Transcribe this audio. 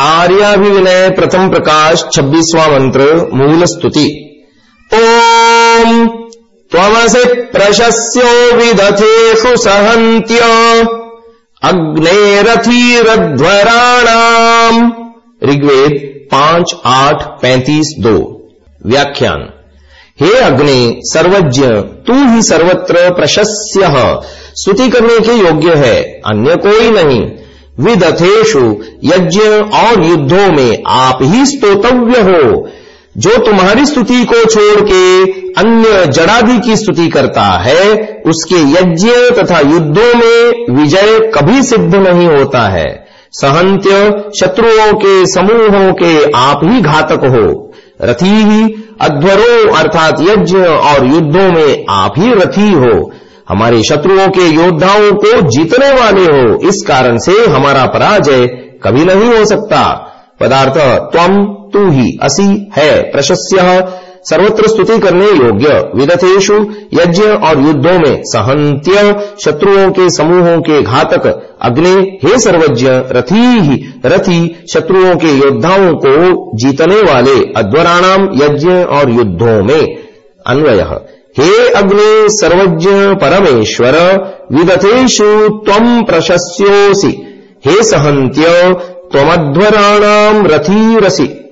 आर्याभिविनय प्रथम प्रकाश छब्बीसवां मंत्र, मूल स्तुति। ओम त्वमसि प्रशस्यो विदथेषु सहन्त्य, अग्नेरथीरध्वराणाम। ऋग्वेद पाँच, आठ, पैंतीस, दो। व्याख्यान। हे अग्नि, सर्वज्ञ, तू ही सर्वत्र प्रशस्य। स्तुति करने के योग्य है, अन्य कोई नहीं। विदथेशु यज्ञ और युद्धों में आप ही स्तोतव्य हो। जो तुम्हारी स्तुति को छोड़ के अन्य जड़ादि की स्तुति करता है, उसके यज्ञ तथा युद्धों में विजय कभी सिद्ध नहीं होता है। सहंत्य शत्रुओं के समूहों के आप ही घातक हो। रथी ही अध्वरो अर्थात यज्ञ और युद्धों में आप ही रथी हो। हमारे शत्रुओं के योद्धाओं को जीतने वाले हो, इस कारण से हमारा पराजय कभी नहीं हो सकता। पदार्थ त्वम तू ही असी है प्रशस्य सर्वत्र स्तुति करने योग्य विदथेशु यज्ञ और युद्धों में सहंत्य शत्रुओं के समूहों के घातक अग्नि, हे सर्वज्ञ, रथी ही, रथी शत्रुओं के योद्धाओं को जीतने वाले अध्वराणाम, यज्ञ और युद्धों में। अन्वय। हे अग्नि सर्वज्ञ परमेश्वर विदथेषु त्वं प्रशस्योऽसि। हे सहन्त्य त्वमध्वराणाम् रथीरसि।